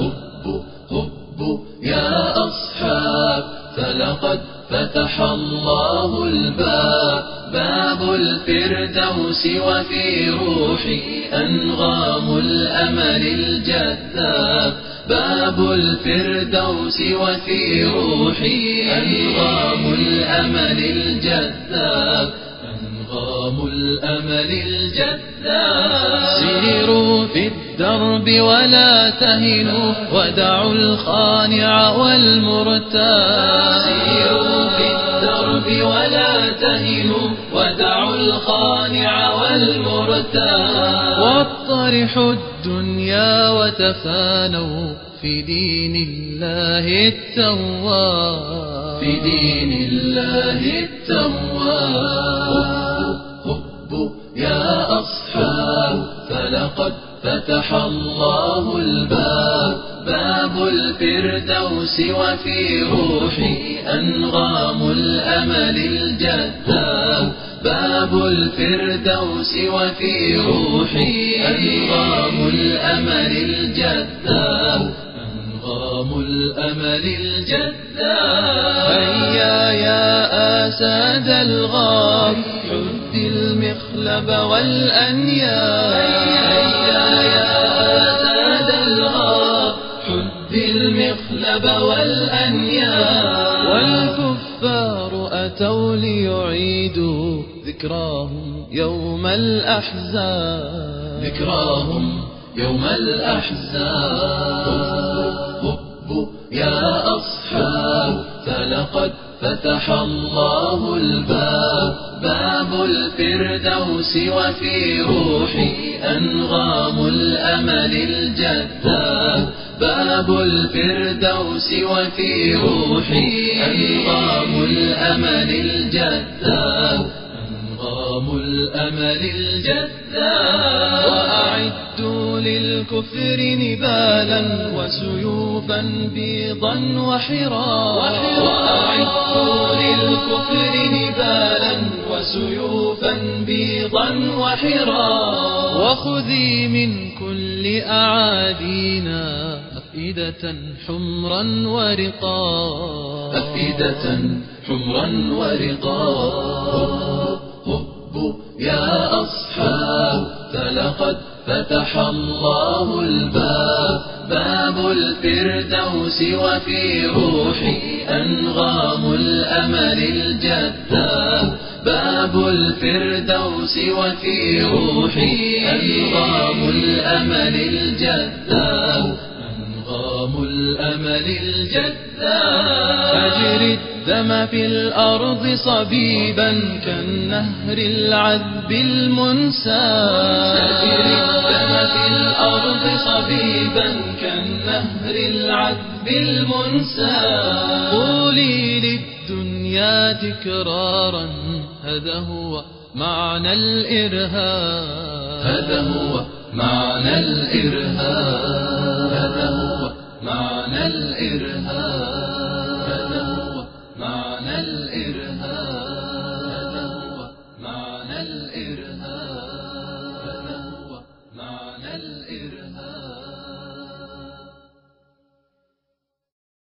هبوا هبوا يا أصحاب فلقد فتح الله الباب باب الفردوس وفي روحي أنغام الأمل الجذاب باب الفردوس وفي روحي أنغام الأمل الجذاب. أنغام الأمل الجذاب. سيروا في الدرب ولا تهنوا ودعوا الخانع والمرتاب. سيروا في الدرب ولا تهنوا ودعوا الخانع والمرتاب. واطرحوا الدنيا وتفانوا في دين الله التواب. في دين الله التواب. فلقد فتح الله الباب باب الفردوس وفي روحي أنغام الأمل الجذاب باب الفردوس وفي روحي أنغام الأمل الجذاب أنغام الأمل الجذاب. هيا يا أساد الغاب. المخلب والأنياب هيا يا أساد الغاب حد المخلب والأنياب والكفار أتوا ليعيدوا ذكراهم يوم الأحزاب ذكراهم يوم الأحزاب. هبوا يا أصحاب فلقد فتح الله الباب باب الفردوس وفي روحي أنغام الأمل الجذاب باب الفردوس وفي روحي أنغام الأمل الجذاب أنغام الأمل الجذاب للكفر نبالا وسيوفا بيضا وحرا وأعدوا للكفر نبالا وسيوفا بيضا وحرا وخذي من كل أعادينا أفئدة حمرا ورقا أفئدة حمرا ورقا فتح الله الباب باب الفردوس وفي روحي أنغام الأمل الجذاب. باب الفردوس وفي روحي أنغام الأمل الجذاب. أنغام الأمل الجذاب. أجري الدم في الأرض صبيبا كالنهر العذب المنساب. أجري الأرض صبيبا كالنهر العذب المنساب قولي للدنيا تكرارا هذا هو معنى الإرهاب. هذا هو معنى الإرهاب. هذا هو معنى الإرهاب.